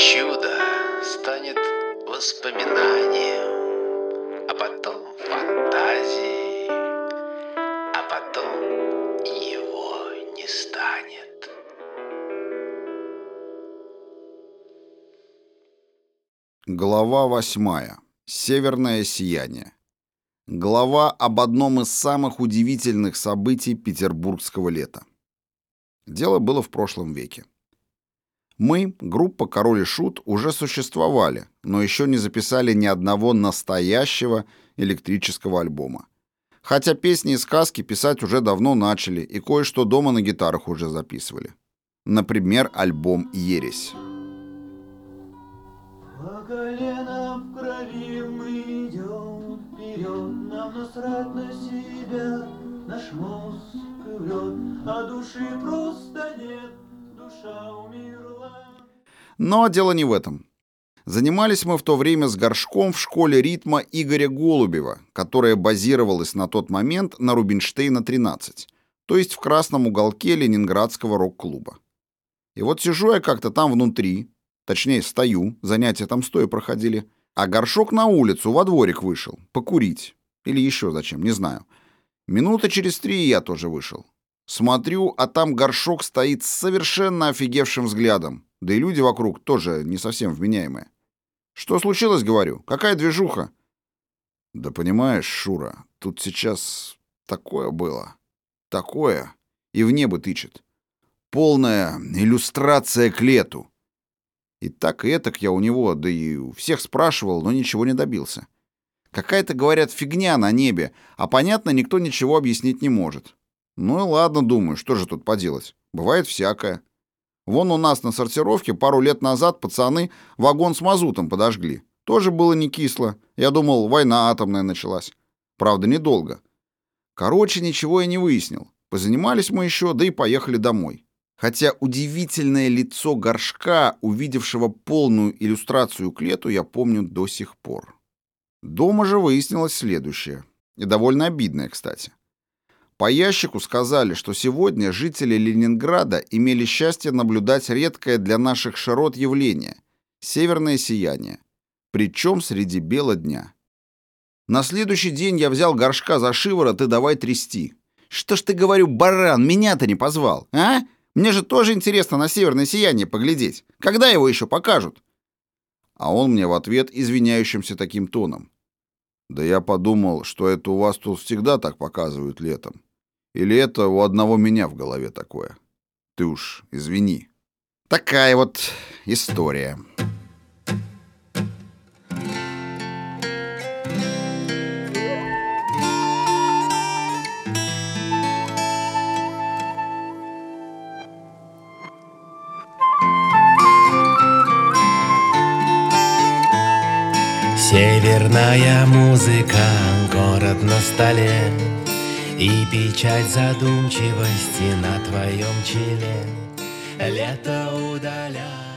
Чудо станет воспоминанием, а потом фантазией, а потом его не станет. Глава восьмая. Северное сияние. Глава об одном из самых удивительных событий петербургского лета. Дело было в прошлом веке. Мы, группа «Король и Шут», уже существовали, но еще не записали ни одного настоящего электрического альбома. Хотя песни и сказки писать уже давно начали, и кое-что дома на гитарах уже записывали. Например, альбом «Ересь». По колено в крови мы идем вперед, Нам насрать на себя, наш мозг врет, А души просто Но дело не в этом. Занимались мы в то время с горшком в школе ритма Игоря Голубева, которая базировалась на тот момент на Рубинштейна 13, то есть в красном уголке Ленинградского рок-клуба. И вот сижу я как-то там внутри, Точнее, стою, занятия там стоя проходили. А горшок на улицу, во дворик вышел. Покурить. Или еще зачем, не знаю. Минута через три я тоже вышел. Смотрю, а там горшок стоит с совершенно офигевшим взглядом. Да и люди вокруг тоже не совсем вменяемые. «Что случилось?» — говорю. «Какая движуха?» «Да понимаешь, Шура, тут сейчас такое было. Такое. И в небо тычет. Полная иллюстрация к лету. И так и этак я у него, да и у всех спрашивал, но ничего не добился. Какая-то, говорят, фигня на небе, а понятно, никто ничего объяснить не может. Ну и ладно, думаю, что же тут поделать. Бывает всякое. Вон у нас на сортировке пару лет назад пацаны вагон с мазутом подожгли. Тоже было не кисло. Я думал, война атомная началась. Правда, недолго. Короче, ничего я не выяснил. Позанимались мы еще, да и поехали домой. Хотя удивительное лицо горшка, увидевшего полную иллюстрацию к лету, я помню до сих пор. Дома же выяснилось следующее. И довольно обидное, кстати. По ящику сказали, что сегодня жители Ленинграда имели счастье наблюдать редкое для наших широт явление — северное сияние, причем среди бела дня. На следующий день я взял горшка за шиворот и давай трясти. «Что ж ты, говорю, баран, меня-то не позвал, а?» Мне же тоже интересно на северное сияние поглядеть. Когда его еще покажут?» А он мне в ответ извиняющимся таким тоном. «Да я подумал, что это у вас тут всегда так показывают летом. Или это у одного меня в голове такое. Ты уж извини». Такая вот история. Северная музыка, город на столе И печать задумчивости на твоем челе. Лето удаляет